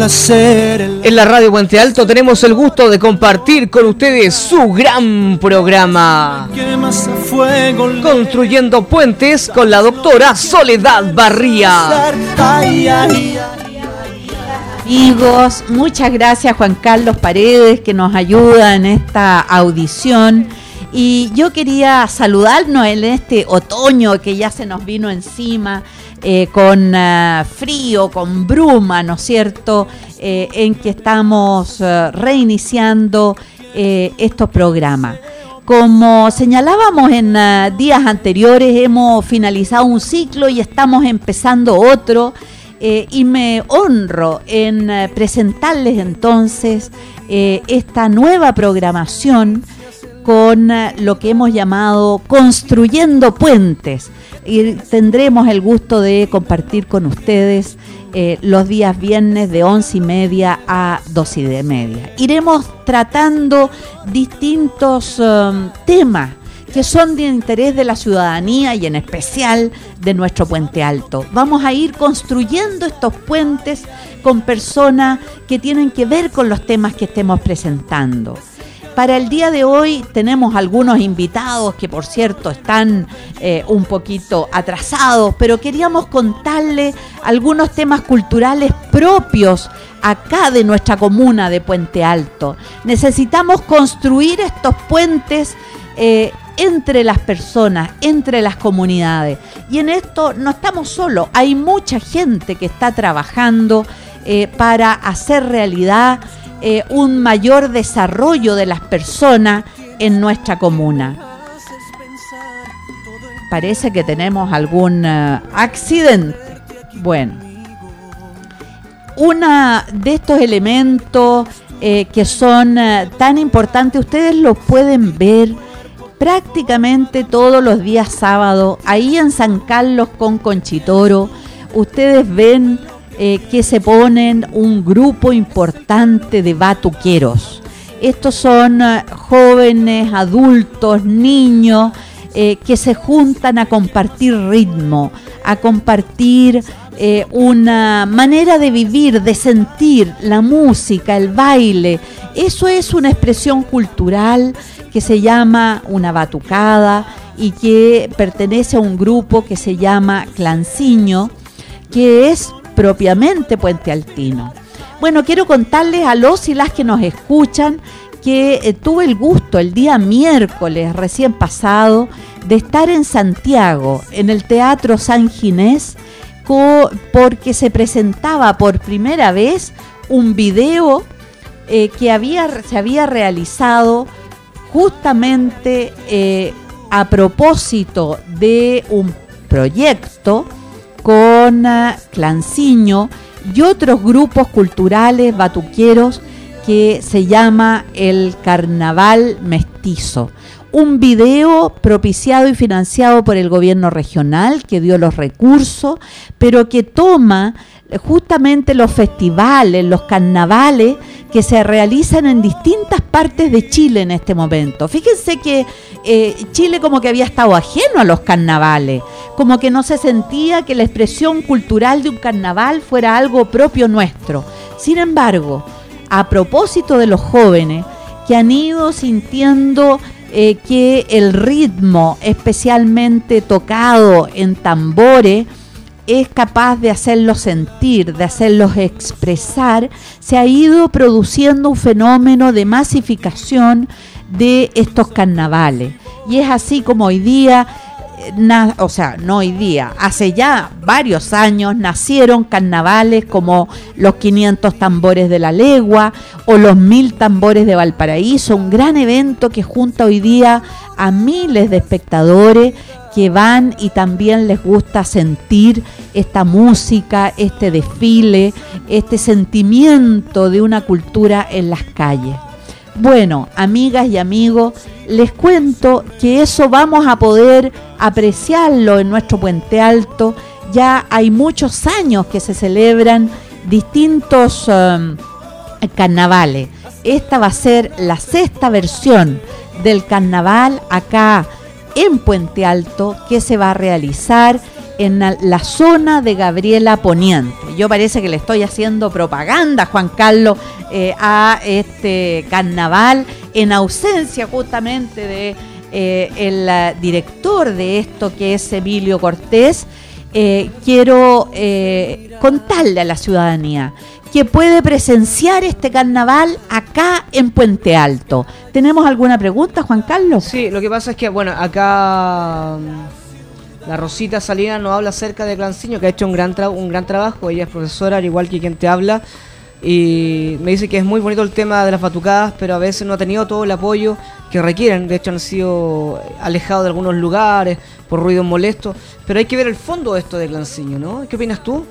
placer. En la radio Puente Alto tenemos el gusto de compartir con ustedes su gran programa. Construyendo puentes con la doctora Soledad Barría. Amigos, muchas gracias Juan Carlos Paredes que nos ayuda en esta audición. Y yo quería saludarnos en este otoño que ya se nos vino encima, eh, con eh, frío, con bruma, ¿no es cierto?, eh, en que estamos reiniciando estos programas. Como señalábamos en días anteriores, hemos finalizado un ciclo y estamos empezando otro. y me honro en presentarles entonces esta nueva programación con eh, lo que hemos llamado Construyendo Puentes. Y tendremos el gusto de compartir con ustedes eh, los días viernes de once y media a dos y de media. Iremos tratando distintos um, temas que son de interés de la ciudadanía y en especial de nuestro puente alto. Vamos a ir construyendo estos puentes con personas que tienen que ver con los temas que estemos presentando. Para el día de hoy tenemos algunos invitados que por cierto están eh, un poquito atrasados, pero queríamos contarles algunos temas culturales propios acá de nuestra comuna de Puente Alto. Necesitamos construir estos puentes eh, entre las personas, entre las comunidades. Y en esto no estamos solos, hay mucha gente que está trabajando eh, para hacer realidad eh, un mayor desarrollo de las personas en nuestra comuna. Parece que tenemos algún eh, accidente. Bueno, una de estos elementos eh, que son tan importantes, ustedes los pueden ver prácticamente todos los días sábado, ahí en San Carlos con Conchitoro. Ustedes ven eh, que se ponen un grupo importante de batuqueros. Estos son eh, jóvenes, adultos, niños eh, que se juntan a compartir ritmo, a compartir una manera de vivir, de sentir la música, el baile. Eso es una expresión cultural que se llama una batucada y que pertenece a un grupo que se llama Clanciño, que es propiamente Puente Altino. Bueno, quiero contarles a los y las que nos escuchan que eh, tuve el gusto el día miércoles recién pasado de estar en Santiago, en el Teatro San Ginés, porque se presentaba por primera vez un video eh, que había, se había realizado justamente eh, a propósito de un proyecto Clanciño y otros grupos culturales batuqueros que se llama el Carnaval Mestizo. Un video propiciado y financiado por el gobierno regional que dio los recursos, pero que toma justamente los festivales, los carnavales que se realizan en distintas partes de Chile en este momento. Fíjense que eh, Chile como que había estado ajeno a los carnavales, como que no se sentía que la expresión cultural de un carnaval fuera algo propio nuestro. Sin embargo, a propósito de los jóvenes que han ido sintiendo eh, que el ritmo, especialmente tocado en tambores, es capaz de hacerlos sentir, de hacerlos expresar, se ha ido produciendo un fenómeno de masificación de estos carnavales. Y es así como hoy día, eh, o sea, no hoy día, hace ya varios años nacieron carnavales como los 500 tambores de la legua o los 1000 tambores de Valparaíso, un gran evento que junta hoy día a miles de espectadores que van y también les gusta sentir esta música, este desfile, este sentimiento de una cultura en las calles. Bueno, amigas y amigos, les cuento que eso vamos a poder apreciarlo en nuestro puente alto. Ya hay muchos años que se celebran distintos um, carnavales. Esta va a ser la sexta versión del carnaval acá en Puente Alto que se va a realizar en la zona de Gabriela Poniente. Yo parece que le estoy haciendo propaganda, Juan Carlos, eh, a este carnaval en ausencia justamente de eh, el eh, director de esto que es Emilio Cortés. quiero contarle a la ciudadanía que puede presenciar este carnaval acá en Puente Alto. ¿Tenemos alguna pregunta, Juan Carlos? Sí, lo que pasa es que, bueno, acá la Rosita Salina nos habla acerca de Clanciño, que ha hecho un gran, un gran trabajo. Ella es profesora, al igual que quien te habla. Y me dice que es muy bonito el tema de las batucadas, pero a veces no ha tenido todo el apoyo que requieren. De hecho, han sido alejados de algunos lugares por ruidos molestos. Pero hay que ver el fondo de esto de Clanciño, ¿no? ¿Qué opinas tú?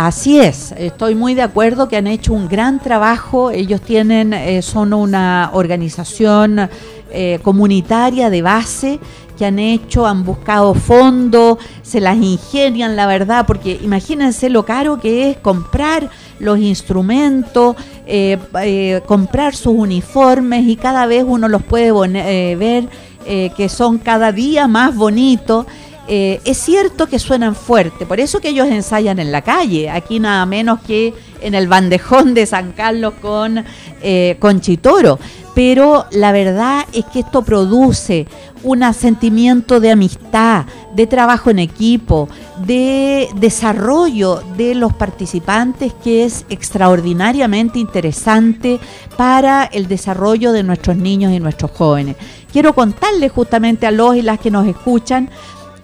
Así es, estoy muy de acuerdo que han hecho un gran trabajo. Ellos tienen, eh, son una organización eh, comunitaria de base que han hecho, han buscado fondos, se las ingenian, la verdad, porque imagínense lo caro que es comprar los instrumentos, eh, comprar sus uniformes y cada vez uno los puede ver que son cada día más bonitos. Eh, es cierto que suenan fuerte, por eso que ellos ensayan en la calle, aquí nada menos que en el bandejón de San Carlos con, eh, con Chitoro. Pero la verdad es que esto produce un sentimiento de amistad, de trabajo en equipo, de desarrollo de los participantes que es extraordinariamente interesante para el desarrollo de nuestros niños y nuestros jóvenes. Quiero contarles justamente a los y las que nos escuchan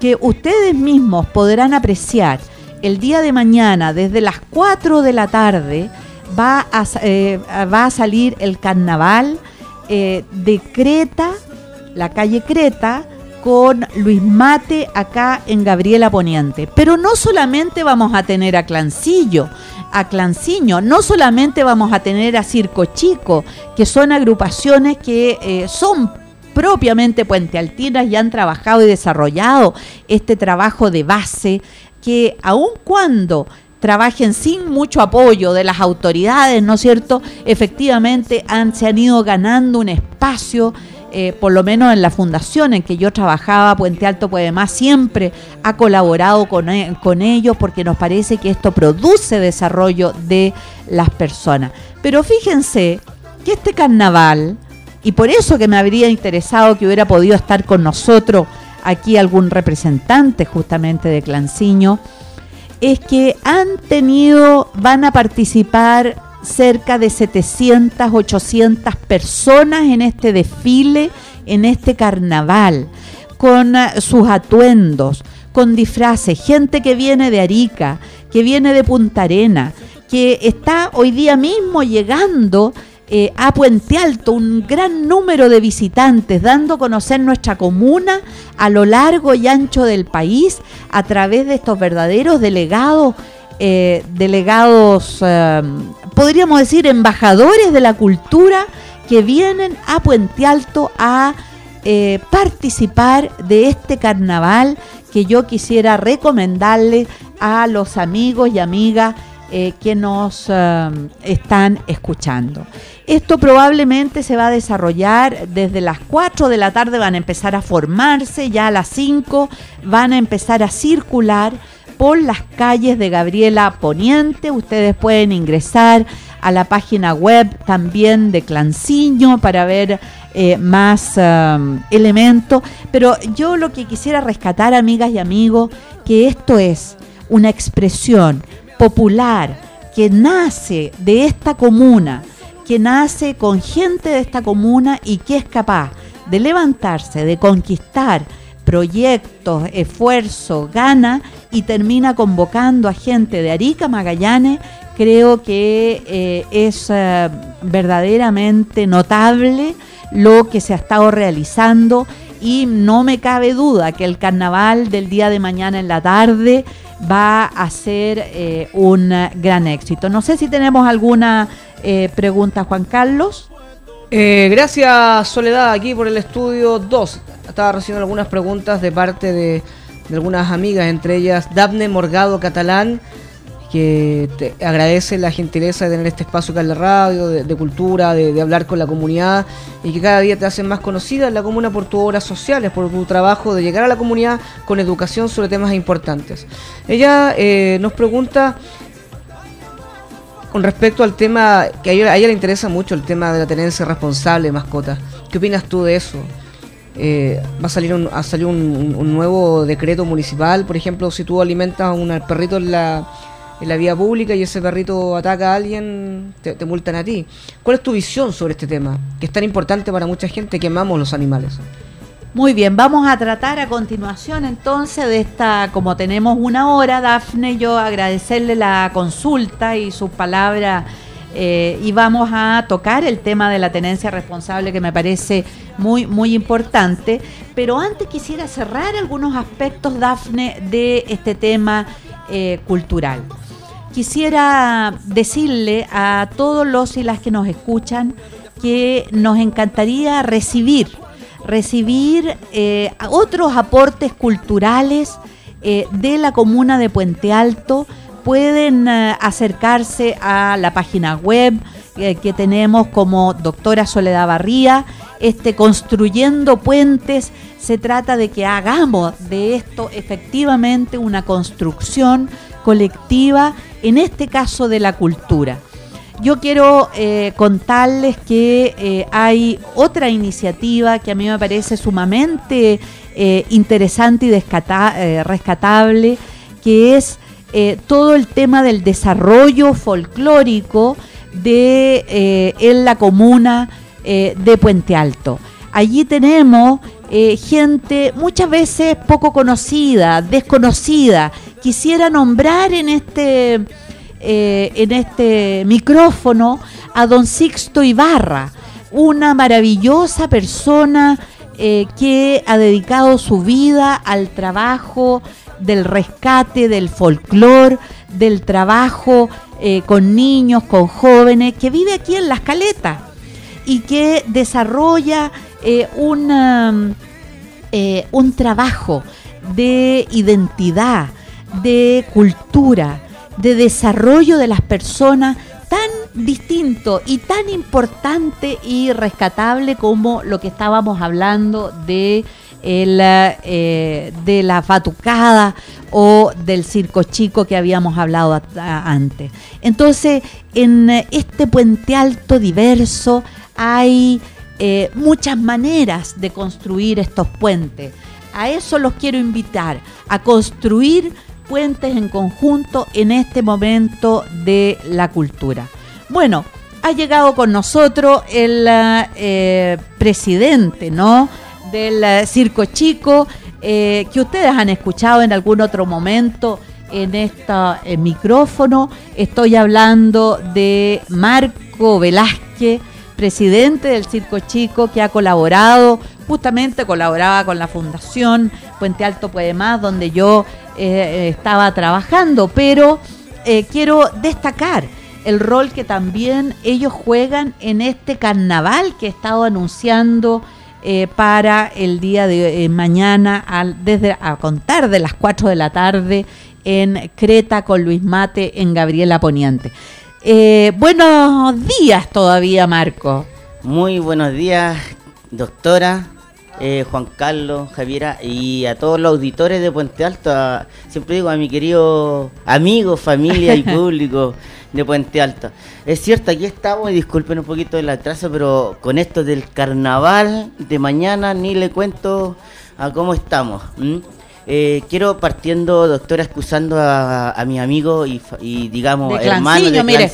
que ustedes mismos podrán apreciar el día de mañana desde las 4 de la tarde va a, eh, va a salir el carnaval eh, de Creta, la calle Creta, con Luis Mate acá en Gabriela Poniente. Pero no solamente vamos a tener a Clancillo, a Clanciño, no solamente vamos a tener a Circo Chico, que son agrupaciones que eh, son propiamente Puente Altinas ya han trabajado y desarrollado este trabajo de base que aun cuando trabajen sin mucho apoyo de las autoridades, ¿no es cierto? Efectivamente han, se han ido ganando un espacio, eh, por lo menos en la fundación en que yo trabajaba, Puente Alto Más, siempre ha colaborado con, e, con ellos porque nos parece que esto produce desarrollo de las personas. Pero fíjense que este carnaval y por eso que me habría interesado que hubiera podido estar con nosotros aquí algún representante justamente de Clanciño, es que han tenido, van a participar cerca de 700, 800 personas en este desfile, en este carnaval, con ah, sus atuendos, con disfraces, gente que viene de Arica, que viene de Punta Arena, que está hoy día mismo llegando eh, a Puente Alto un gran número de visitantes, dando a conocer nuestra comuna a lo largo y ancho del país a través de estos verdaderos delegados, eh, delegados, eh, podríamos decir, embajadores de la cultura que vienen a Puente Alto a participar de este carnaval que yo quisiera recomendarle a los amigos y amigas que nos están escuchando. Esto probablemente se va a desarrollar desde las 4 de la tarde, van a empezar a formarse, ya a las 5 van a empezar a circular por las calles de Gabriela Poniente. Ustedes pueden ingresar a la página web también de Clanciño para ver eh, más um, elementos. Pero yo lo que quisiera rescatar, amigas y amigos, que esto es una expresión popular que nace de esta comuna que nace con gente de esta comuna y que es capaz de levantarse, de conquistar proyectos, esfuerzo, gana y termina convocando a gente de Arica, Magallanes, creo que eh, es eh, verdaderamente notable lo que se ha estado realizando y no me cabe duda que el carnaval del día de mañana en la tarde va a ser eh, un gran éxito. No sé si tenemos alguna eh, pregunta Juan Carlos. Eh, gracias Soledad aquí por el estudio 2. Estaba recibiendo algunas preguntas de parte de, algunas amigas, entre ellas Daphne Morgado Catalán, que te agradece la gentileza de tener este espacio acá en la radio, de, cultura, de, hablar con la comunidad y que cada día te hacen más conocida en la comuna por tus obras sociales, por tu trabajo de llegar a la comunidad con educación sobre temas importantes. Ella eh, nos pregunta con respecto al tema, que a ella, le interesa mucho el tema de la tenencia responsable de mascotas. ¿Qué opinas tú de eso? Eh, va a salir un, a salir un, nuevo decreto municipal, por ejemplo, si tú alimentas a un perrito en la, en la vía pública y ese perrito ataca a alguien, te, multan a ti. ¿Cuál es tu visión sobre este tema? Que es tan importante para mucha gente que amamos los animales. Muy bien, vamos a tratar a continuación entonces de esta, como tenemos una hora, Dafne, yo agradecerle la consulta y sus palabras eh, y vamos a tocar el tema de la tenencia responsable que me parece muy, muy importante. Pero antes quisiera cerrar algunos aspectos, Dafne, de este tema eh, cultural. Quisiera decirle a todos los y las que nos escuchan que nos encantaría recibir recibir eh, otros aportes culturales eh, de la comuna de Puente Alto. Pueden eh, acercarse a la página web que tenemos como doctora Soledad Barría, este, construyendo puentes. Se trata de que hagamos de esto efectivamente una construcción colectiva, en este caso de la cultura. Yo quiero eh, contarles que eh, hay otra iniciativa que a mí me parece sumamente eh, interesante y rescatable, que es todo el tema del desarrollo folclórico en la comuna de Puente Alto. Allí tenemos gente muchas veces poco conocida, desconocida. Quisiera nombrar en este eh, en este micrófono a don Sixto Ibarra, una maravillosa persona eh, que ha dedicado su vida al trabajo del rescate del folclore, del trabajo eh, con niños, con jóvenes, que vive aquí en Las Caletas y que desarrolla un trabajo de identidad, de cultura, de desarrollo de las personas tan distinto y tan importante y rescatable como lo que estábamos hablando de eh, de la fatucada o del circo chico que habíamos hablado antes. Entonces, en este puente alto diverso hay eh, muchas maneras de construir estos puentes. A eso los quiero invitar, a construir puentes en conjunto en este momento de la cultura. Bueno, ha llegado con nosotros el eh, presidente, ¿no? Del eh, Circo Chico, eh, que ustedes han escuchado en algún otro momento en este micrófono. Estoy hablando de Marco Velázquez, presidente del Circo Chico, que ha colaborado, justamente colaboraba con la Fundación Puente Alto Puede Más, donde yo eh, estaba trabajando, pero eh, quiero destacar el rol que también ellos juegan en este carnaval que he estado anunciando eh, para el día de mañana, desde a contar de las 4 de la tarde en Creta con Luis Mate en Gabriela Poniente. buenos días todavía, Marco. Muy buenos días, doctora. Eh, Juan Carlos, Javiera y a todos los auditores de Puente Alto, siempre digo a mi querido amigo, familia y público de Puente Alto. Es cierto, aquí estamos y disculpen un poquito el atraso, pero con esto del carnaval de mañana ni le cuento a cómo estamos. Eh, quiero partiendo, doctora, excusando a, mi amigo y, digamos hermano de mire,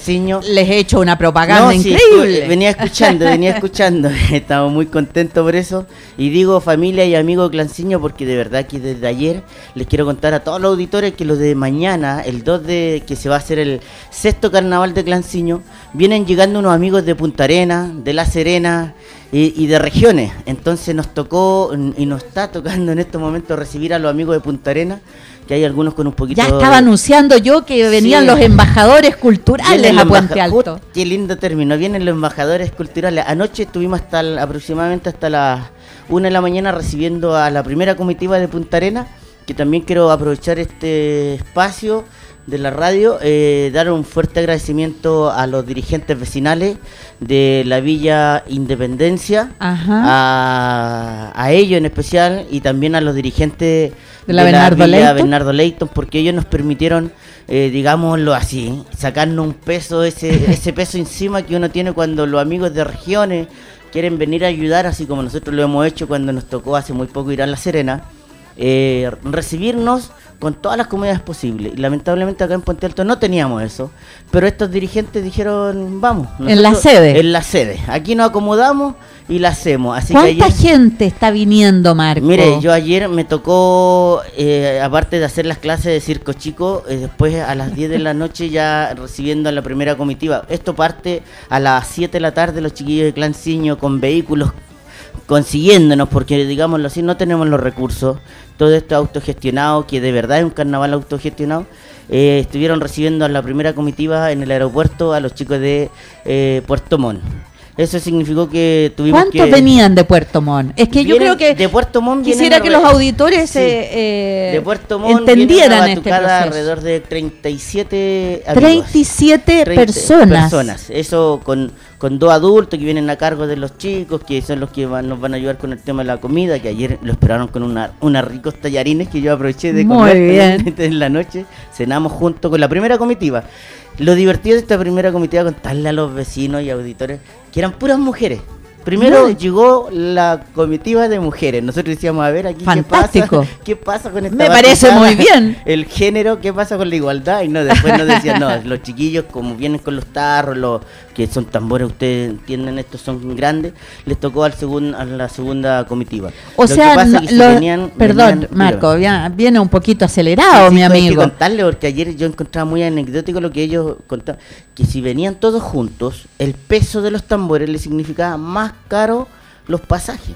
Les he hecho una propaganda increíble. venía escuchando, venía escuchando. Estamos muy contentos por eso. Y digo familia y amigo Clanciño porque de verdad que desde ayer les quiero contar a todos los auditores que los de mañana, el 2 de que se va a hacer el sexto carnaval de Clanciño, vienen llegando unos amigos de Punta Arena, de La Serena, y, de regiones. Entonces nos tocó y nos está tocando en estos momentos recibir a los amigos de Punta Arena, que hay algunos con un poquito... Ya estaba anunciando yo que venían los embajadores culturales a Puente Alto. qué lindo término, vienen los embajadores culturales. Anoche estuvimos hasta aproximadamente hasta las una de la mañana recibiendo a la primera comitiva de Punta Arena, que también quiero aprovechar este espacio de la radio, eh, dar un fuerte agradecimiento a los dirigentes vecinales de la Villa Independencia, Ajá. a, a ellos en especial y también a los dirigentes De la Bernardo Villa. Bernardo Leyton, porque ellos nos permitieron, eh, digámoslo así, sacarnos un peso, ese, ese peso encima que uno tiene cuando los amigos de regiones quieren venir a ayudar, así como nosotros lo hemos hecho cuando nos tocó hace muy poco ir a La Serena, eh, recibirnos con todas las comodidades posibles. Y lamentablemente acá en Puente Alto no teníamos eso, pero estos dirigentes dijeron, vamos. En la sede. En la sede. Aquí nos acomodamos y la hacemos. Así que ¿Cuánta ayer- gente está viniendo, Marco? Mire, yo ayer me tocó, eh, aparte de hacer las clases de circo chico, eh, después a las 10 de la noche ya recibiendo a la primera comitiva. Esto parte a las 7 de la tarde los chiquillos de Clan Ciño con vehículos consiguiéndonos, porque digámoslo así, no tenemos los recursos. Todo esto autogestionado, que de verdad es un carnaval autogestionado. Eh, estuvieron recibiendo a la primera comitiva en el aeropuerto a los chicos de eh, Puerto Montt. Eso significó que tuvimos ¿Cuántos que... venían de Puerto Montt? Es que yo creo que de Puerto Montt quisiera que los auditores Sí. eh, de Puerto Montt entendieran este proceso. alrededor de 37 amigos. 37 30 personas. personas. Eso con, con dos adultos que vienen a cargo de los chicos, que son los que van- nos van a ayudar con el tema de la comida, que ayer lo esperaron con una, unos ricos tallarines que yo aproveché de comer bien. en la noche. Cenamos junto con la primera comitiva. Lo divertido de esta primera comitiva contarle a los vecinos y auditores que eran puras mujeres. Primero llegó la comitiva de mujeres. Nosotros decíamos, a ver aquí Fantástico. qué pasa, qué pasa con esta Me parece muy bien. el género, qué pasa con la igualdad. Y no, después nos decían, no, los chiquillos como vienen con los tarros, los que son tambores, ustedes entienden, estos son grandes, les tocó al segun, a la segunda comitiva. O Lo que sea, pasa no- que si lo- venían- perdón, venían- Marco, ya viene un poquito acelerado, Sí, mi sí, hay que amigo. contarle porque ayer yo encontraba muy anecdótico lo que ellos contaban, que si venían todos juntos, el peso de los tambores les significaba más caro los pasajes,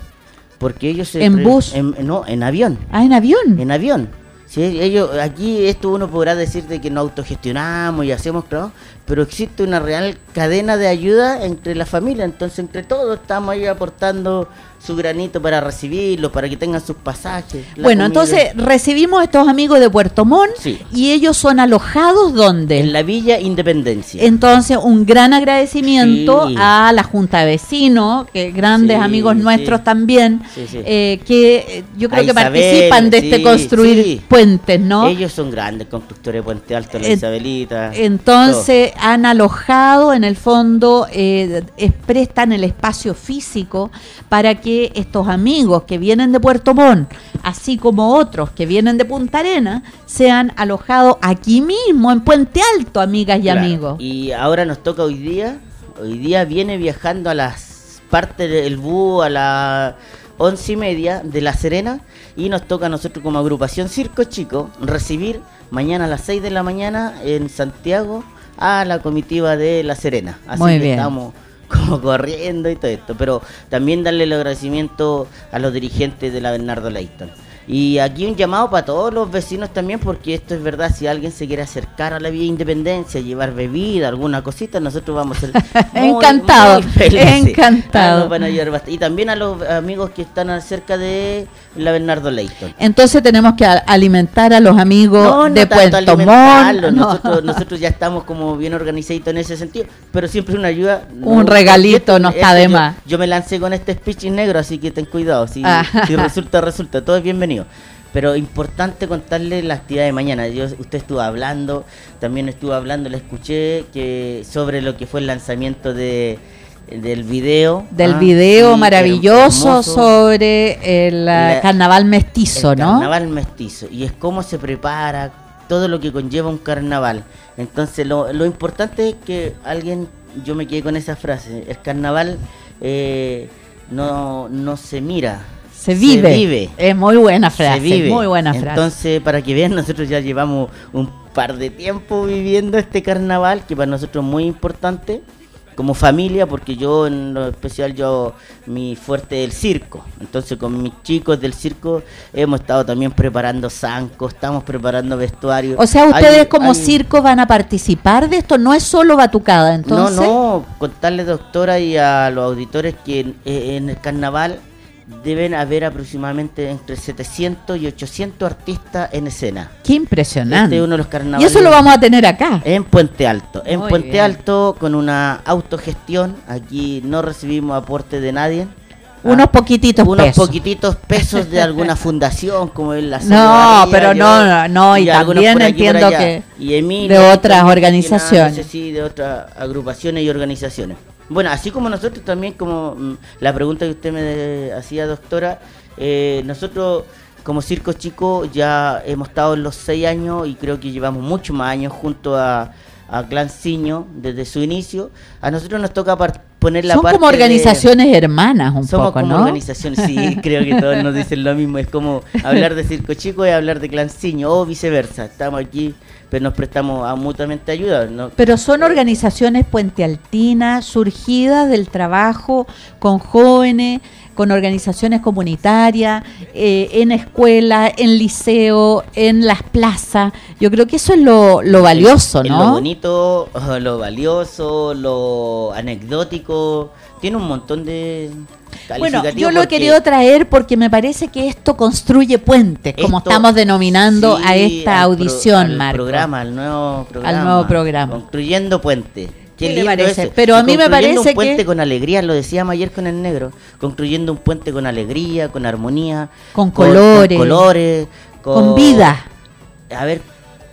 porque ellos se ¿En bus? en- no, en avión, Ah, en avión. en avión. Sí, ellos aquí esto uno podrá decir de que nos autogestionamos y hacemos trabajo, pero existe una real cadena de ayuda entre la familia, entonces entre todos estamos ahí aportando su granito para recibirlos, para que tengan sus pasajes. Bueno, comida. entonces recibimos a estos amigos de Puerto Montt Sí. y ellos son alojados ¿dónde? en la Villa Independencia. Entonces, un gran agradecimiento Sí. a la Junta de Vecinos, que grandes Sí, amigos nuestros también, eh, que eh, yo creo A que Isabel, participan de este construir puentes, ¿no? Ellos son grandes constructores de Puente Alto, la Eh, Isabelita. Entonces han alojado, en el fondo, eh, es- prestan el espacio físico para que estos amigos que vienen de Puerto Montt, así como otros que vienen de Punta Arena, sean alojados aquí mismo, en Puente Alto, amigas y Claro. amigos. Y ahora nos toca hoy día. Hoy día viene viajando a las partes del búho a las once y media de La Serena. Y nos toca a nosotros como agrupación Circo Chico recibir mañana a las 6 de la mañana en Santiago a la comitiva de La Serena. Así Muy que bien. estamos como corriendo y todo esto. Pero también darle el agradecimiento a los dirigentes de la Bernardo Leighton. Y aquí un llamado para todos los vecinos también, porque esto es verdad, si alguien se quiere acercar a la Vía Independencia, llevar bebida, alguna cosita, nosotros vamos a ser muy, Encantado, muy felices. encantado. Ah. Y también a los amigos que están cerca de la Bernardo Leighton. Entonces tenemos que alimentar a los amigos No, no de Puerto Montt. no. Nosotros, nosotros ya estamos como bien organizaditos en ese sentido, pero siempre una ayuda. Un regalito no está de yo- más. Yo me lancé con este speech negro, así que ten cuidado. Si, Ah. si resulta, resulta. Todo es bienvenido. Pero importante contarle la actividad de mañana. Yo, usted estuvo hablando, también estuvo hablando, le escuché que sobre lo que fue el lanzamiento de del video. Del ah, video sí, maravilloso hermoso. sobre el eh, La- carnaval mestizo, el ¿no? carnaval mestizo y es cómo se prepara todo lo que conlleva un carnaval entonces lo, lo importante es que alguien yo me quedé con esa frase el carnaval eh, no, no se mira Se vive. vive Es muy buena frase. se vive. Muy buena frase. Entonces, para que vean, nosotros ya llevamos un par de tiempo viviendo este carnaval, que para nosotros es muy importante, como familia, porque yo en lo especial, yo, mi fuerte es el circo. Entonces, con mis chicos del circo hemos estado también preparando zancos, estamos preparando vestuario. o sea, ustedes Hay- como hay- circo van a participar de esto, no es solo batucada, entonces. No, no, contarle, doctora, y a los auditores que en, en el carnaval deben haber aproximadamente entre 700 y 800 artistas en escena. Qué impresionante. Este es uno de los y carnavales. eso lo vamos a tener acá. En Puente Alto. En Muy Puente bien. Alto con una autogestión. Aquí no recibimos aporte de nadie. Ah, Unos poquititos unos pesos. poquititos pesos de alguna fundación como es la No, pero yo- no, no, y algunos también aquí, entiendo que Y Emilia, de otras organizaciones. gestionándose, Sí, de otras agrupaciones y organizaciones. Bueno, así como nosotros también, como mm, la pregunta que usted me de- hacía, doctora, eh, nosotros como Circo Chico ya hemos estado en los seis años y creo que llevamos muchos más años junto a, a Clan Ciño desde su inicio. A nosotros nos toca par- poner la Son parte como de- organizaciones hermanas un somos poco, como ¿no? organizaciones, sí, creo que todos nos dicen lo mismo. Es como hablar de Circo Chico y hablar de Clanciño, o viceversa. Estamos aquí, pero nos prestamos a mutuamente ayuda. ¿no? Pero son organizaciones puentealtinas surgidas del trabajo con jóvenes, con organizaciones comunitarias, eh, en escuelas, en liceo, en las plazas. Yo creo que eso es lo, lo valioso, Es ¿no? Lo bonito, lo valioso, lo anecdótico. Tiene un montón de Bueno, yo lo he querido traer porque me parece que esto construye puentes, como estamos denominando a esta al pro- audición, al Marco. programa, al nuevo programa. nuevo programa. Construyendo puente. Qué, ¿Qué le lindo parece? eso. Pero a mí me construyendo parece un puente que- con alegría, lo decíamos ayer con el negro, construyendo un puente con alegría, con armonía, Con colores. con, colores, Con vida. A ver,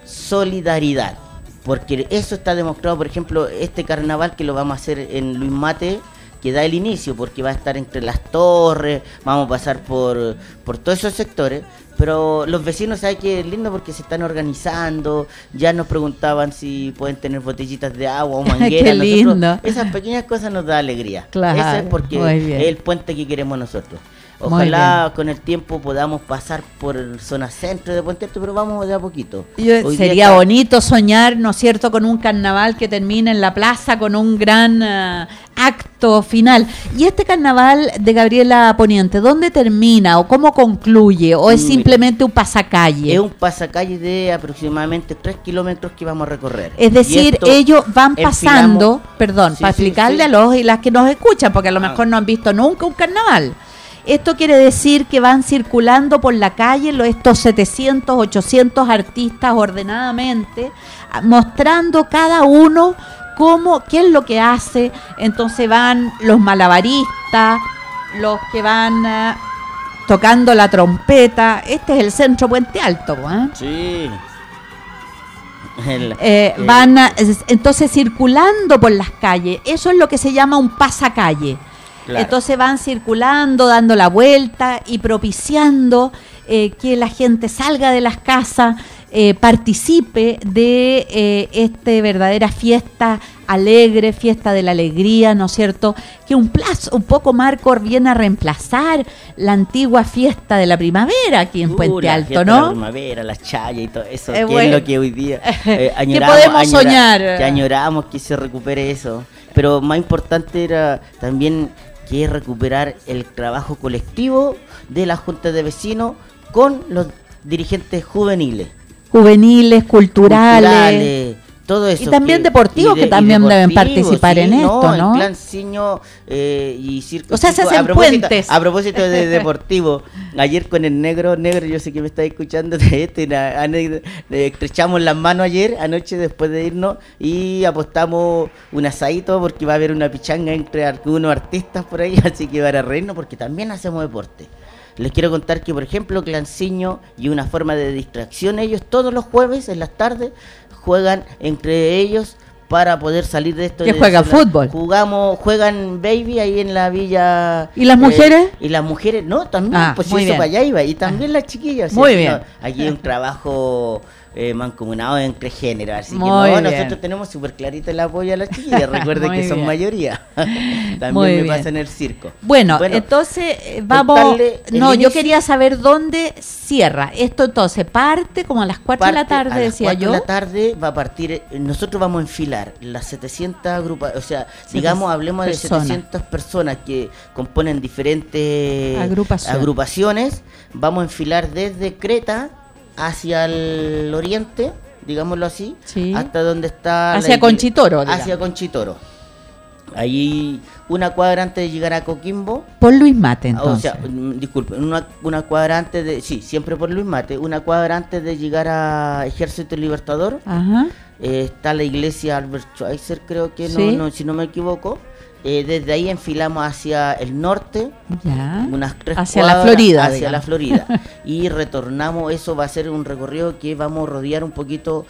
solidaridad. Porque eso está demostrado, por ejemplo, este carnaval que lo vamos a hacer en Luis Mate, que da el inicio, porque va a estar entre las torres, vamos a pasar por, por todos esos sectores. Pero los vecinos saben que es lindo porque se están organizando, ya nos preguntaban si pueden tener botellitas de agua o mangueras. Qué nosotros- lindo. esas pequeñas cosas nos da alegría. Claro, es porque es el puente que queremos nosotros. Ojalá con el tiempo podamos pasar por zona centro de Puente Alto, pero vamos de a poquito. Hoy día sería está- bonito soñar, ¿no es cierto?, con un carnaval que termine en la plaza con un gran eh, acto final. ¿Y este carnaval de Gabriela Poniente, dónde termina o cómo concluye? ¿O es Mm, simplemente un pasacalle? Es un pasacalle de aproximadamente 3 kilómetros que vamos a recorrer. Es decir, ellos van pasando, perdón, Sí, para sí, explicarle sí. a los y las que nos escuchan, porque a lo Ah. mejor no han visto nunca un carnaval. Esto quiere decir que van circulando por la calle estos 700, 800 artistas ordenadamente, ah, mostrando cada uno cómo, qué es lo que hace. Entonces van los malabaristas, los que van ah, tocando la trompeta. Este es el centro Puente Alto, ¿eh? Sí. El- Eh, eh, van a- es- entonces circulando por las calles. Eso es lo que se llama un pasacalle. Claro. Entonces van circulando, dando la vuelta y propiciando eh, que la gente salga de las casas, eh, participe de eh, esta verdadera fiesta alegre, fiesta de la alegría, ¿no es cierto? Que un plazo, un poco Marco viene a reemplazar la antigua fiesta de la primavera aquí en uh, Puente la Alto, fiesta de La ¿no? primavera, las chayas y todo eso, Eh, que bueno. es lo que hoy día eh, ¿Qué añoramos, podemos añora- soñar? Que añoramos que se recupere eso. Pero más importante era también que es recuperar el trabajo colectivo de la Junta de Vecinos con los dirigentes juveniles. Juveniles, culturales. culturales, todo eso. Y también deportivos que también deben participar en esto, ¿no? Plan Ciño eh, y Circo O sea, se hacen a puentes. A propósito de deportivo, ayer con el negro, negro, yo sé que me está escuchando de este, le estrechamos las manos ayer, anoche después de irnos, y apostamos un asadito porque va a haber una pichanga entre algunos artistas por ahí, así que van a reírnos porque también hacemos deporte. Les quiero contar que, por ejemplo, Clanciño y una forma de distracción, ellos todos los jueves en las tardes juegan entre ellos para poder salir de esto. ¿Que de juega sola- fútbol? Jugamos, juegan baby ahí en la villa. ¿Y las eh, mujeres? y las mujeres, no, también, Ah, pues eso bien. para allá iba. Y también las chiquillas. Muy bien. No, aquí hay un trabajo eh, mancomunado entre géneros. Así que no, bien. nosotros tenemos súper clarito el apoyo a las chiquillas. Recuerden que son bien. mayoría. también Muy me bien. pasa en el circo. Bueno, entonces eh, vamos. No, yo quería saber dónde cierra. Esto entonces parte como a las 4 de la tarde, a las decía yo. de la tarde va a partir, eh, nosotros vamos a enfilar las 700 agrupa, o sea, digamos, hablemos personas. de 700 personas que componen diferentes Agrupaciones. agrupaciones. Vamos a enfilar desde Creta hacia el oriente, digámoslo así, Sí. hasta donde está... Hacia Conchitoro, digamos. Hacia Conchitoro. Ahí una cuadra antes de llegar a Coquimbo, Por Luis Mate, o entonces. sea, mm, disculpe, una, una cuadra antes de, sí, siempre por Luis Mate, una cuadra antes de llegar a Ejército Libertador, Ajá. eh, está la iglesia Albert Schweitzer, creo que, no, Sí. no, si no me equivoco. Eh, desde ahí enfilamos hacia el norte, Ya. unas tres Hacia la Florida, hacia digamos. la Florida y retornamos eso va a ser un recorrido que vamos a rodear un poquito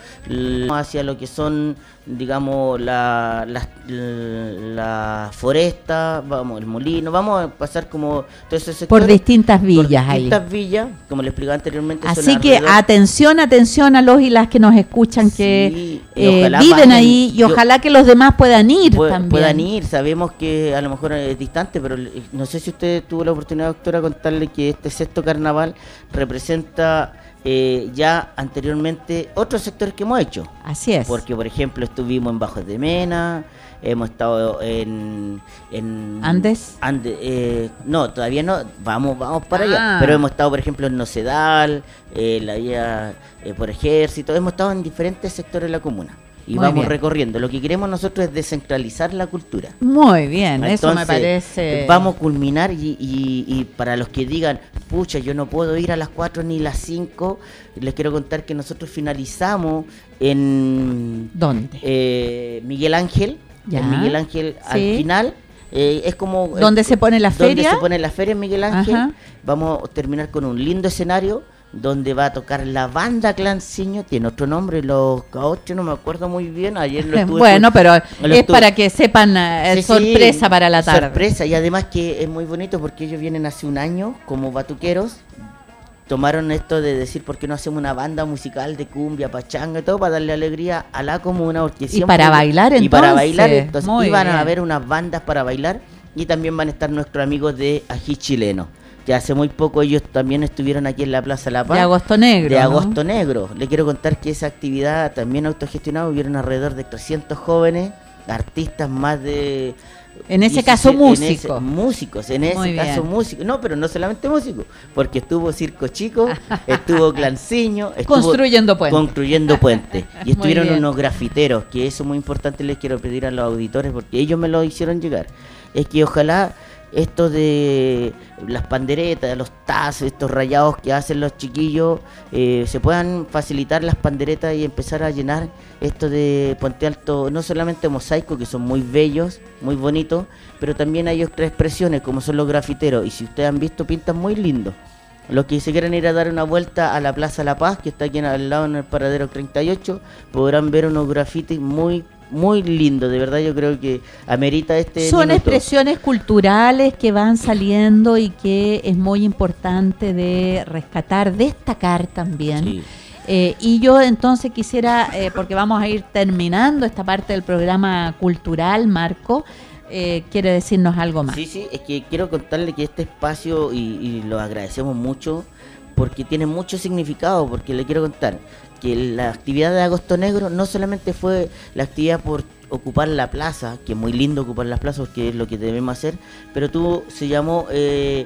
hacia lo que son digamos la la, la foresta vamos el molino vamos a pasar como todo ese sector Por distintas por villas ahí. distintas villas como les explicaba anteriormente Así que alrededor- atención, atención a los y las que nos escuchan que Sí, eh, viven vayan. ahí y Yo- ojalá que los demás puedan ir también. puedan ir. Sabemos que a lo mejor es distante, pero no sé si usted tuvo la oportunidad, doctora, contarle que este sexto carnaval representa eh, ya anteriormente otros sectores que hemos hecho. Así es. Porque, por ejemplo, estuvimos en Bajos de Mena, hemos estado en... en ¿Andes? Ande- eh, no, todavía no, vamos vamos para Ah. allá. Pero hemos estado, por ejemplo, en Nocedal, eh, la vía eh, por ejército, hemos estado en diferentes sectores de la comuna. Y Muy vamos bien. recorriendo. Lo que queremos nosotros es descentralizar la cultura. Muy bien, eso me Entonces, parece. Vamos a culminar y, y- y para los que digan, pucha, yo no puedo ir a las 4 ni las 5, les quiero contar que nosotros finalizamos en ¿Dónde? eh, Miguel Ángel. Ya. En Miguel Ángel al final. eh, es como... ¿Dónde se pone la donde feria? se pone la feria en Miguel Ángel. Ajá. Vamos a terminar con un lindo escenario donde va a tocar la banda Clanciño, tiene otro nombre, los Cauchos, no me acuerdo muy bien, ayer lo estuve bueno, pero es para que sepan, eh, Sí, sí, sorpresa para la tarde. Sorpresa, y además que es muy bonito porque ellos vienen hace un año como batuqueros. Tomaron esto de decir por qué no hacemos una banda musical de cumbia, pachanga y todo para darle alegría a la comuna. Porque Y para bailar, Y para entonces. bailar, entonces iban a haber unas bandas para bailar y también van a estar nuestros amigos de Ají Chileno. Ya hace muy poco ellos también estuvieron aquí en la Plaza La Paz. De Agosto Negro. De ¿no? Agosto Negro. Le quiero contar que esa actividad también autogestionada, hubieron alrededor de 300 jóvenes, artistas más de... En ese 17 caso, en ese- músicos. músicos, en ese Muy caso bien. músicos. No, pero no solamente músicos, porque estuvo Circo Chico, estuvo Clanciño, estuvo Construyendo puentes. construyendo puentes. Y estuvieron unos grafiteros, que eso es muy importante, les quiero pedir a los auditores, porque ellos me lo hicieron llegar. Es que ojalá esto de las panderetas, los tazos, estos rayados que hacen los chiquillos, eh, se puedan facilitar las panderetas y empezar a llenar esto de Puente Alto, no solamente mosaico, que son muy bellos, muy bonitos, pero también hay otras expresiones, como son los grafiteros. Y si ustedes han visto, pintan muy lindo. Los que se quieran ir a dar una vuelta a la Plaza La Paz, que está aquí al lado en el paradero 38, podrán ver unos grafitis muy, muy lindos. De verdad, yo creo que amerita este. Son minuto. expresiones culturales que van saliendo y que es muy importante de rescatar, destacar también. Sí. Eh, y yo entonces quisiera, eh, porque vamos a ir terminando esta parte del programa cultural, Marco, eh, quiere decirnos algo más. Sí, sí, es que quiero contarle que este espacio, y, y lo agradecemos mucho, porque tiene mucho significado, porque le quiero contar que la actividad de Agosto Negro no solamente fue la actividad por ocupar la plaza, que es muy lindo ocupar las plazas, porque es lo que debemos hacer, pero tuvo, se llamó, eh,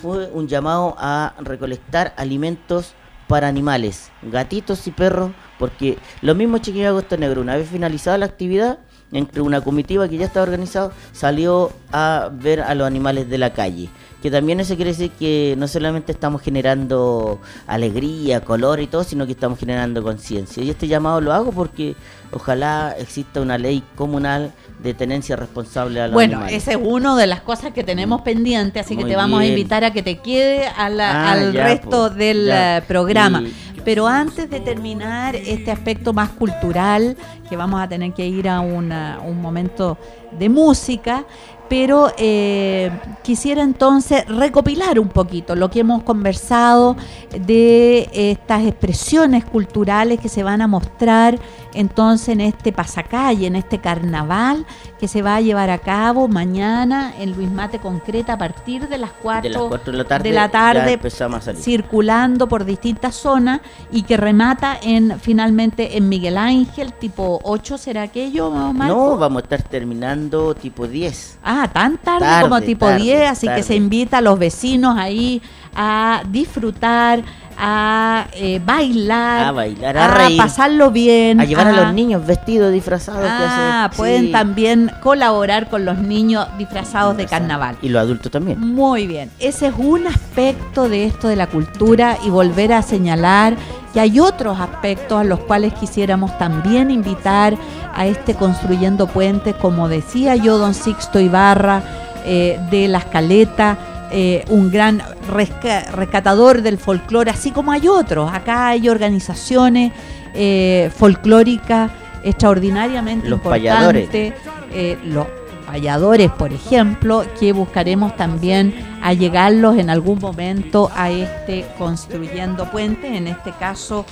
fue un llamado a recolectar alimentos para animales, gatitos y perros, porque lo mismo Chiquillo Agosto Negro, una vez finalizada la actividad, entre una comitiva que ya estaba organizado, salió a ver a los animales de la calle. Que también eso quiere decir que no solamente estamos generando alegría, color y todo, sino que estamos generando conciencia. Y este llamado lo hago porque ojalá exista una ley comunal de tenencia responsable a los Bueno, animales. esa es una de las cosas que tenemos pendiente, así que te vamos a invitar a que te quede a la- Ah, al ya, resto del ya. eh, programa. Y- Pero antes de terminar este aspecto más cultural, que vamos a tener que ir a una- un momento de música, pero eh, quisiera entonces recopilar un poquito lo que hemos conversado de estas expresiones culturales que se van a mostrar entonces en este pasacalle, en este carnaval que se va a llevar a cabo mañana en Luis Mate Concreta a partir de las 4 de las 4 de la tarde, de la ya tarde, empezamos a salir. circulando por distintas zonas y que remata en finalmente en Miguel Ángel, tipo 8, ¿será aquello, Marco? No, vamos a estar terminando tipo 10. Ah, tan tarde, Tarde, como tipo tarde, 10, así que se invita a los vecinos ahí a disfrutar, a eh, bailar, A bailar, a reír. pasarlo bien, A llevar a los niños vestidos, disfrazados. que Ah, hace- pueden sí. también colaborar con los niños disfrazados de carnaval. Y los adultos también. Muy bien, ese es un aspecto de esto de la cultura y volver a señalar que hay otros aspectos a los cuales quisiéramos también invitar a este Construyendo Puentes, como decía yo, don Sixto Ibarra, eh, de La Escaleta, eh, un gran resca- rescatador del folclore, así como hay otros. Acá hay organizaciones eh, folclóricas extraordinariamente Los importantes payadores. eh, los payadores, por ejemplo, que buscaremos también allegarlos en algún momento a este construyendo puentes, en este caso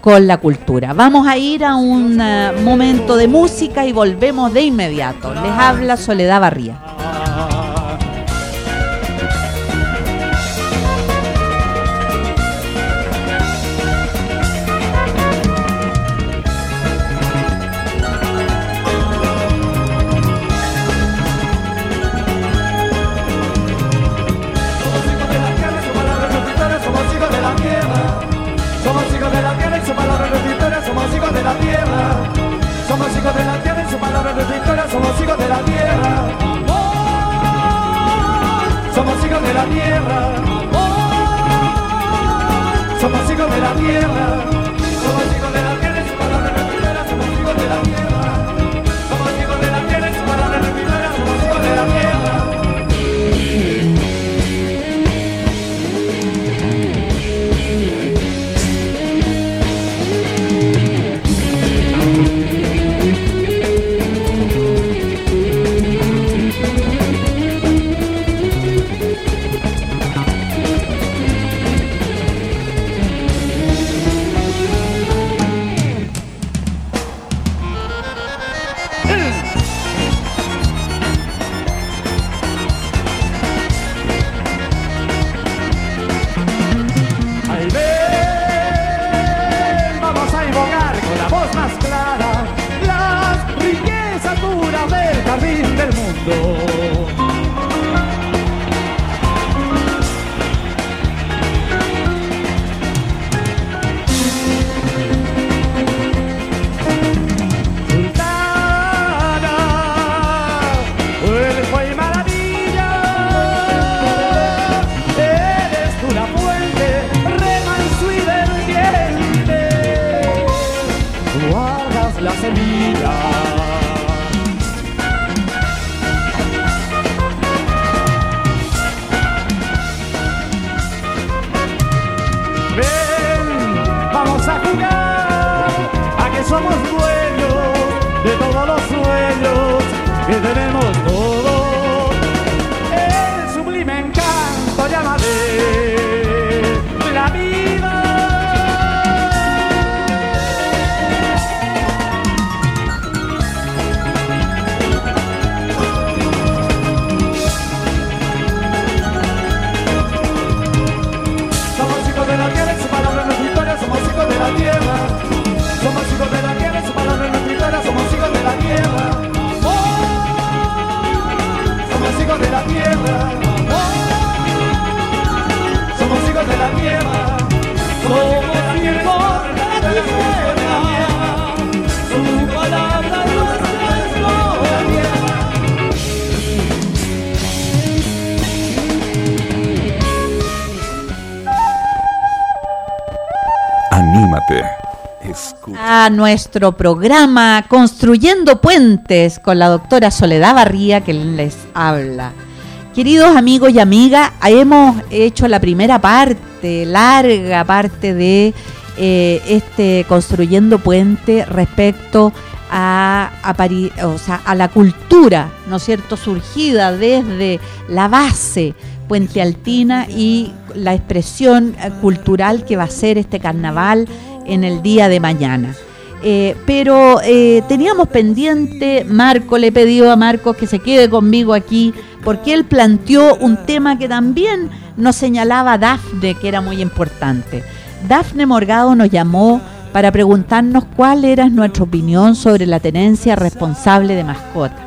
con la cultura. Vamos a ir a un momento de música y volvemos de inmediato. Les habla Soledad Barría. La tierra. Somos hijos de la tierra. Nuestro programa Construyendo Puentes con la doctora Soledad Barría que les habla. Queridos amigos y amigas, hemos hecho la primera parte, larga parte de eh, este Construyendo Puente respecto a, a la cultura, ¿no es cierto?, surgida desde la base Puente Altina y la expresión eh, cultural que va a ser este carnaval en el día de mañana. Eh, pero eh, teníamos pendiente, Marco, le he pedido a Marcos que se quede conmigo aquí, porque él planteó un tema que también nos señalaba Dafne, que era muy importante. Dafne Morgado nos llamó para preguntarnos cuál era nuestra opinión sobre la tenencia responsable de mascotas.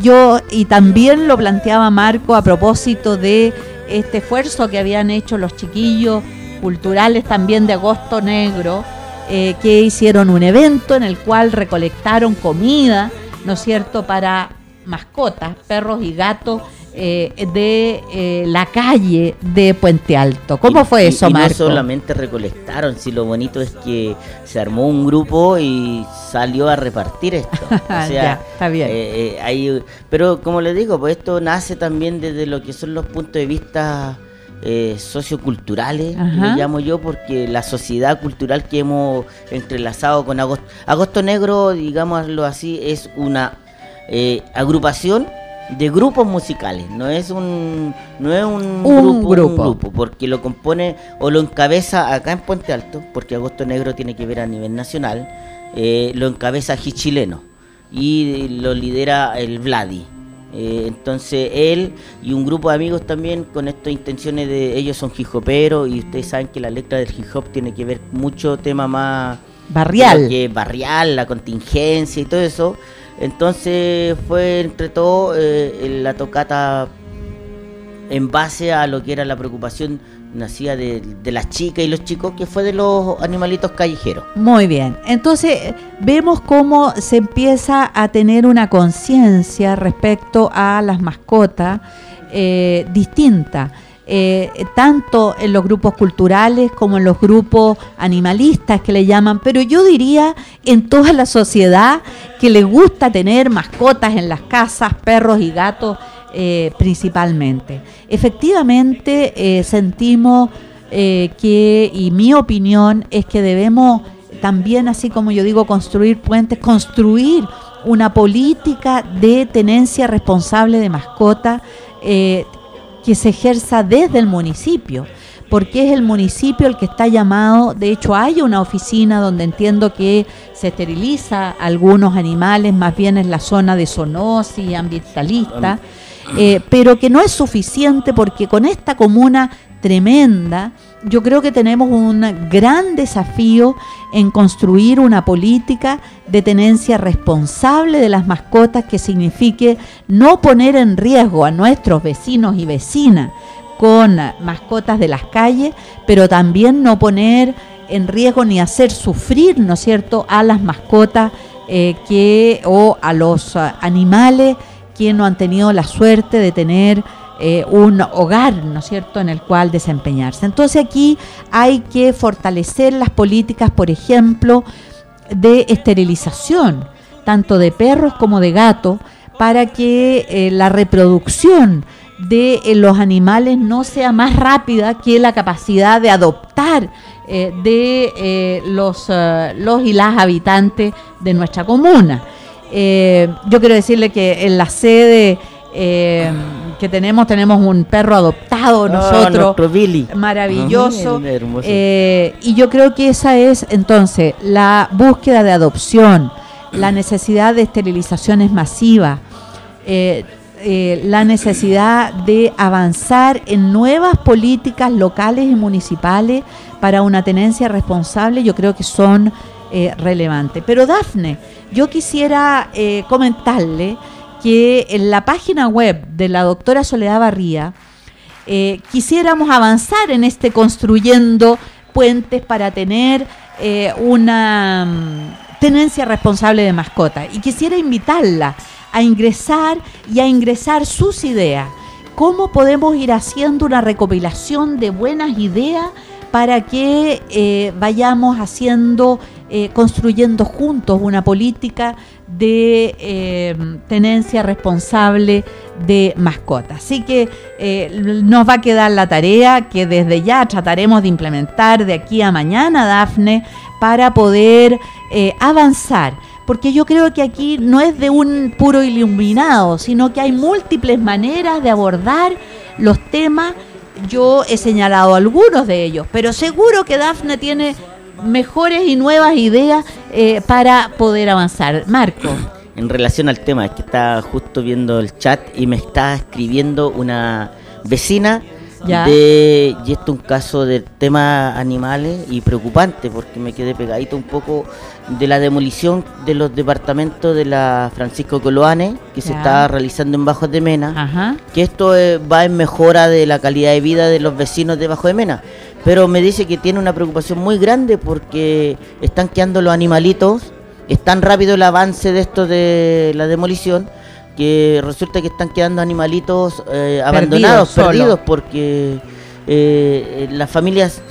Yo, y también lo planteaba Marco a propósito de este esfuerzo que habían hecho los chiquillos culturales también de Agosto Negro, eh, que hicieron un evento en el cual recolectaron comida, ¿no es cierto?, para mascotas, perros y gatos eh, de eh, la calle de Puente Alto. ¿Cómo Y- fue eso, y Marco? No solamente recolectaron, si lo bonito es que se armó un grupo y salió a repartir esto. O sea, Ya, está bien. eh, eh, hay- pero como les digo, pues esto nace también desde lo que son los puntos de vista eh, socioculturales, Ajá. le llamo yo, porque la sociedad cultural que hemos entrelazado con Agosto, Agosto Negro, digámoslo así, es una eh, agrupación de grupos musicales, no es un no es un, Un grupo, grupo. un grupo, porque lo compone o lo encabeza acá en Puente Alto, porque Agosto Negro tiene que ver a nivel nacional, eh, lo encabeza Chileno y lo lidera el Vladi. Eh, entonces él y un grupo de amigos también con estas intenciones de ellos son hip hoperos y ustedes saben que la letra del hip hop tiene que ver mucho tema más Barrial. que barrial, la contingencia y todo eso. Entonces fue entre todo eh, la tocata en base a lo que era la preocupación nacida de, las chicas y los chicos, que fue de los animalitos callejeros. Muy bien. Entonces, vemos cómo se empieza a tener una conciencia respecto a las mascotas eh, distinta. eh, tanto en los grupos culturales como en los grupos animalistas que le llaman, pero yo diría en toda la sociedad que le gusta tener mascotas en las casas, perros y gatos eh, principalmente. Efectivamente, eh, sentimos eh, que, y mi opinión es que debemos también, así como yo digo, construir puentes, construir una política de tenencia responsable de mascota que se ejerza desde el municipio, porque es el municipio el que está llamado, de hecho hay una oficina donde entiendo que se esteriliza algunos animales, más bien en la zona de zoonosis ambientalista, eh, pero que no es suficiente porque con esta comuna tremenda, yo creo que tenemos un gran desafío en construir una política de tenencia responsable de las mascotas que signifique no poner en riesgo a nuestros vecinos y vecinas con mascotas de las calles, pero también no poner en riesgo ni hacer sufrir, ¿no es cierto?, a las mascotas eh, que o a los ah, animales que no han tenido la suerte de tener eh, un hogar, ¿no es cierto?, en el cual desempeñarse. Entonces aquí hay que fortalecer las políticas, por ejemplo, de esterilización, tanto de perros como de gatos, para que eh, la reproducción de eh, los animales no sea más rápida que la capacidad de adoptar de los, los y las habitantes de nuestra comuna. Eh, yo quiero decirle que en la sede eh, que tenemos, tenemos un perro adoptado Ah, nosotros, Billy. maravilloso. Hermoso. Eh, y yo creo que esa es entonces la búsqueda de adopción, la necesidad de esterilizaciones masivas, eh, la necesidad de avanzar en nuevas políticas locales y municipales para una tenencia responsable, yo creo que son eh, relevantes. Pero Dafne, yo quisiera eh, comentarle que en la página web de la doctora Soledad Barría, eh, quisiéramos avanzar en este construyendo puentes para tener una mm, tenencia responsable de mascota. Y quisiera invitarla a ingresar y a ingresar sus ideas. ¿Cómo podemos ir haciendo una recopilación de buenas ideas para que vayamos haciendo, eh, construyendo juntos una política de eh, tenencia responsable de mascotas. Así que eh, nos va a quedar la tarea que desde ya trataremos de implementar de aquí a mañana, Dafne, para poder avanzar. Porque yo creo que aquí no es de un puro iluminado, sino que hay múltiples maneras de abordar los temas. Yo he señalado algunos de ellos, pero seguro que Dafne tiene mejores y nuevas ideas eh, para poder avanzar. Marco. En relación al tema, es que estaba justo viendo el chat y me está escribiendo una vecina Ya. de y esto es un caso del tema animales y preocupante porque me quedé pegadito un poco de la demolición de los departamentos de la Francisco Coloane que se está realizando en Bajos de Mena Ajá. que esto eh, va en mejora de la calidad de vida de los vecinos de Bajo de Mena. Pero me dice que tiene una preocupación muy grande porque están quedando los animalitos, es tan rápido el avance de esto de la demolición que resulta que están quedando animalitos eh, abandonados, perdidos, porque eh, las familias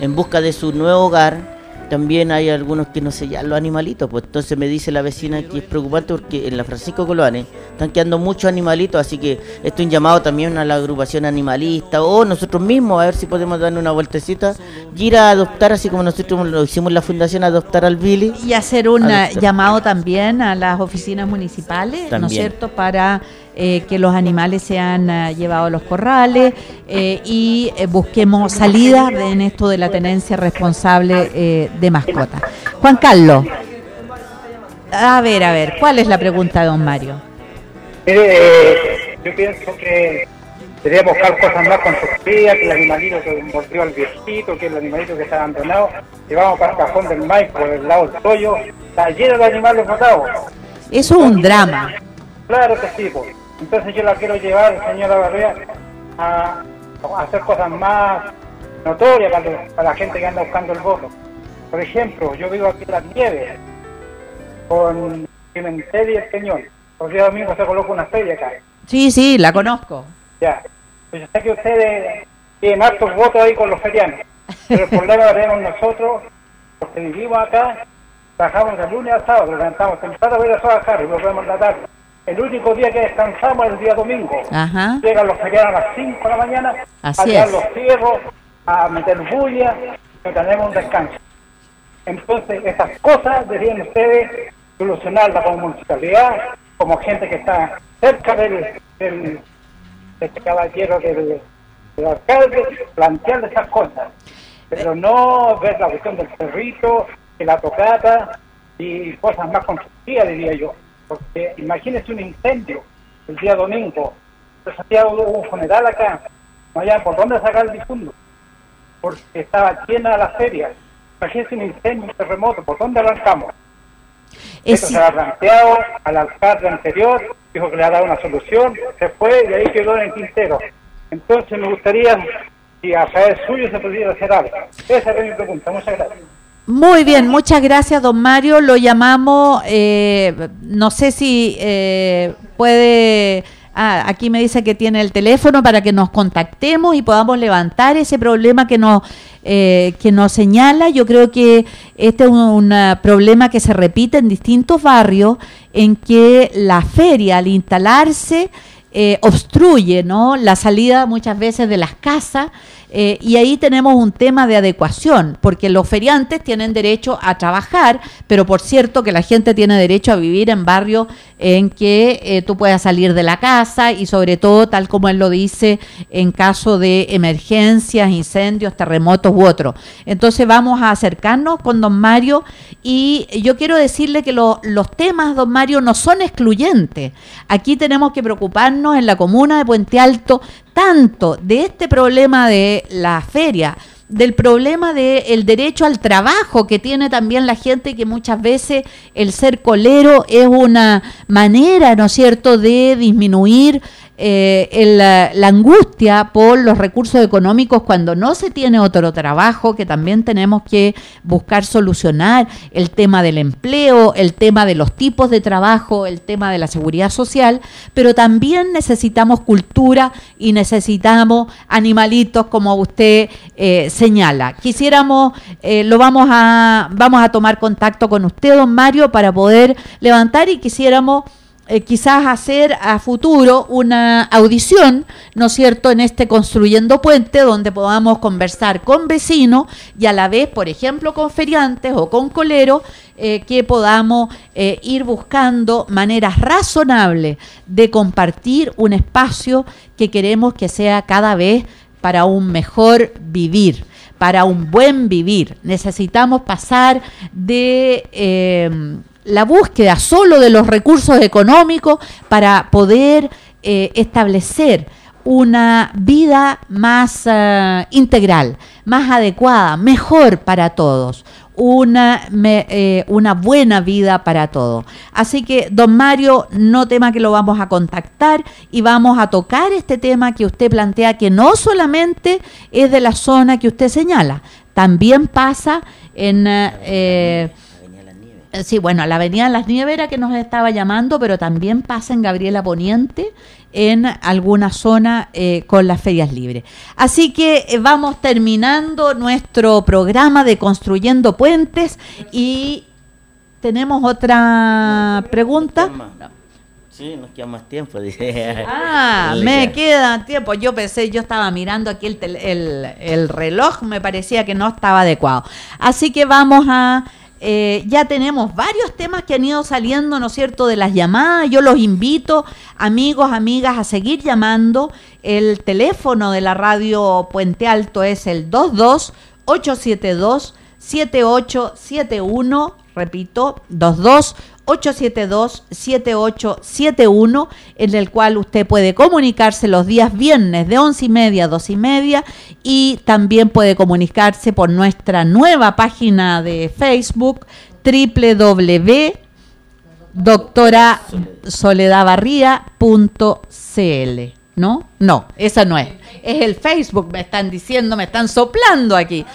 en busca de su nuevo hogar también hay algunos que no se hallan los animalitos, pues entonces me dice la vecina que es preocupante porque en la Francisco Coloane están quedando muchos animalitos, así que esto es un llamado también a la agrupación animalista o nosotros mismos a ver si podemos darle una vueltecita y ir a adoptar, así como nosotros lo hicimos en la fundación, adoptar al Billy. Y hacer un llamado también a las oficinas municipales, ¿no es cierto?, para eh, que los animales sean eh, llevados a los corrales eh, y eh, busquemos salidas en esto de la tenencia responsable eh, de mascotas. Juan Carlos, a ver, a ver, ¿cuál es la pregunta de don Mario? Mire, yo pienso que deberíamos buscar cosas más constructivas, que el animalito que mordió al viejito, que el animalito que está abandonado, llevamos para el cajón del maíz por el lado del pollo, está lleno de animales botados. Eso es un drama. Claro que sí, pues. Entonces yo la quiero llevar, señora Barrea, a, a hacer cosas más notorias para, los- para la gente que anda buscando el voto. Por ejemplo, yo vivo aquí en las nieves, con Pimentel y el Peñón. Los días domingos se coloca una feria acá. Sí, sí, la conozco. Ya. Pues yo sé que ustedes tienen hartos votos ahí con los ferianos. Pero el problema lo tenemos nosotros, los que vivimos acá, trabajamos de lunes a sábado, levantamos temprano ir a trabajar y volvemos en la tarde. El único día que descansamos es el día domingo. Ajá. Llegan los ferianos a las 5 de la mañana Así a es. los fierros, a meter bulla, tenemos un descanso. Entonces, esas cosas deberían ustedes solucionarlas como municipalidad, como gente que está cerca del, del, de este caballero del, del alcalde, plantearle esas cosas. Pero no ver la cuestión del perrito, de la tocata y cosas más constructivas, diría yo. Porque imagínese un incendio el día domingo. Pues había hubo un funeral acá, no había por dónde sacar el difunto, porque estaba llena la feria. Imagínese un incendio, un terremoto, ¿por dónde arrancamos? Es Eso se ha planteado al alcalde anterior, dijo que le ha dado una solución, se fue y ahí quedó en el tintero. Entonces me gustaría si a través suyo se pudiera hacer algo. Esa es mi pregunta, muchas gracias. Muy bien, muchas gracias, don Mario. Lo llamamos, eh, no sé si eh, puede... ah, aquí me dice que tiene el teléfono para que nos contactemos y podamos levantar ese problema que nos, eh, que nos señala. Yo creo que este es un, ah, problema que se repite en distintos barrios en que la feria al instalarse eh, obstruye ¿no? la salida muchas veces de las casas eh, y ahí tenemos un tema de adecuación, porque los feriantes tienen derecho a trabajar, pero por cierto que la gente tiene derecho a vivir en barrios en que eh, tú puedas salir de la casa y sobre todo, tal como él lo dice, en caso de emergencias, incendios, terremotos u otros. Entonces vamos a acercarnos con don Mario y yo quiero decirle que lo- los temas, don Mario, no son excluyentes. Aquí tenemos que preocuparnos en la comuna de Puente Alto tanto de este problema de la feria, del problema del derecho al trabajo que tiene también la gente, que muchas veces el ser colero es una manera, ¿no es cierto?, de disminuir eh, el, la, angustia por los recursos económicos cuando no se tiene otro trabajo, que también tenemos que buscar solucionar el tema del empleo, el tema de los tipos de trabajo, el tema de la seguridad social, pero también necesitamos cultura y necesitamos animalitos como usted eh, señala. Quisiéramos, eh, lo vamos a, vamos a tomar contacto con usted, don Mario, para poder levantar y quisiéramos eh, quizás hacer a futuro una audición, ¿no es cierto?, en este Construyendo Puente, donde podamos conversar con vecinos y a la vez, por ejemplo, con feriantes o con coleros, eh, que podamos eh, ir buscando maneras razonables de compartir un espacio que queremos que sea cada vez para un mejor vivir para un buen vivir. Necesitamos pasar de la búsqueda solo de los recursos económicos para poder eh, establecer una vida más eh, integral, más adecuada, mejor para todos. una, eh, una buena vida para todos. Así que, don Mario, no tema que lo vamos a contactar y vamos a tocar este tema que usted plantea, que no solamente es de la zona que usted señala, también pasa en... Sí, bueno, la Avenida Las Nieves era que nos estaba llamando, pero también pasa en Gabriela Poniente, en alguna zona eh, con las ferias libres. Así que eh, vamos terminando nuestro programa de Construyendo Puentes y tenemos otra pregunta. Sí, nos queda más tiempo. dice. Ah, me queda. tiempo. Yo pensé, yo estaba mirando aquí el, tel- el, el reloj, me parecía que no estaba adecuado. Así que vamos a... eh, ya tenemos varios temas que han ido saliendo, ¿no es cierto?, de las llamadas. Yo los invito, amigos, amigas, a seguir llamando. El teléfono de la radio Puente Alto es el 22 872 7871, repito, 22 872 7871, en el cual usted puede comunicarse los días viernes de 11 y media a 2 y media y también puede comunicarse por nuestra nueva página de Facebook www doctora soledadbarría.cl, ¿no? No, esa no es. Es el Facebook, me están diciendo, me están soplando aquí,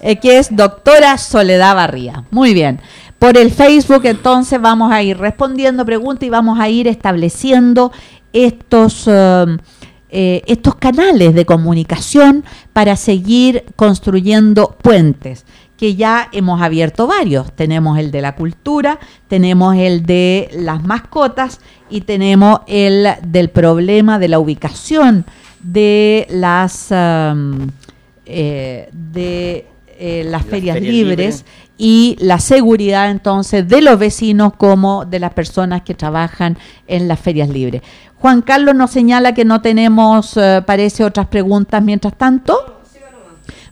eh, que es doctora Soledad Barría. Muy bien. Por el Facebook entonces vamos a ir respondiendo preguntas y vamos a ir estableciendo estos... eh, eh, estos canales de comunicación para seguir construyendo puentes que ya hemos abierto varios. Tenemos el de la cultura, tenemos el de las mascotas y tenemos el del problema de la ubicación de las eh, de eh, las, ferias, ferias libres libres. Y la seguridad entonces de los vecinos como de las personas que trabajan en las ferias libres. Juan Carlos nos señala que no tenemos, eh, parece, otras preguntas mientras tanto.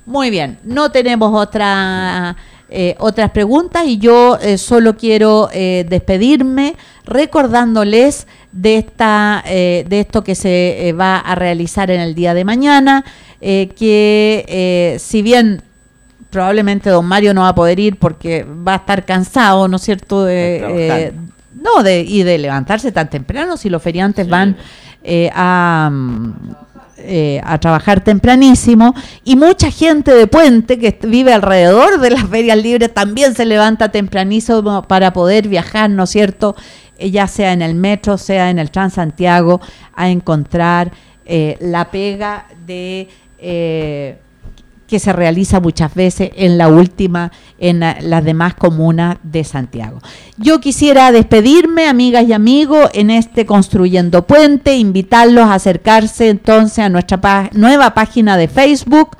Muy bien, no tenemos otra, eh, otras preguntas y yo eh, solo quiero eh, despedirme recordándoles de, esta, de esto que se va a realizar en el día de mañana, que si bien probablemente don Mario no va a poder ir porque va a estar cansado, ¿no es cierto? De, eh, no, de, y de levantarse tan temprano si los feriantes Sí. van eh, a, eh, a trabajar tempranísimo y mucha gente de Puente que vive alrededor de las ferias libres también se levanta tempranísimo para poder viajar, ¿no es cierto? Ya sea en el metro, sea en el Transantiago, a encontrar la pega de... eh, que se realiza muchas veces en la última, en la- las demás comunas de Santiago. Yo quisiera despedirme, amigas y amigos, en este Construyendo Puente, invitarlos a acercarse entonces a nuestra nueva página de Facebook,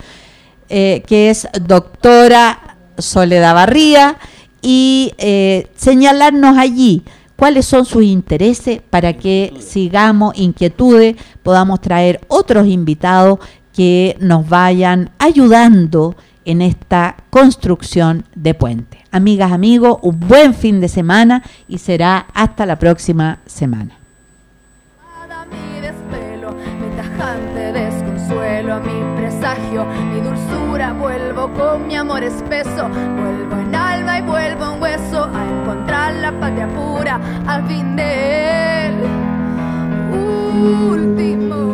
eh, que es Doctora Soledad Barría, y eh, señalarnos allí cuáles son sus intereses para que sigamos inquietudes, podamos traer otros invitados que nos vayan ayudando en esta construcción de puente. Amigas, amigos, un buen fin de semana y será hasta la próxima semana. Mi despelo, mi tajante desconsuelo, mi presagio, mi dulzura, vuelvo con mi amor espeso, vuelvo en alma y vuelvo en hueso a encontrar la patria pura al fin del último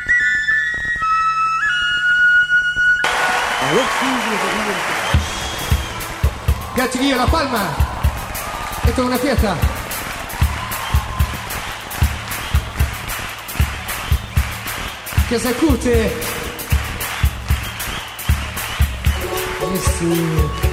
Ya chiquillo, La Palma. Esto es una fiesta. Que se escuche. Ese.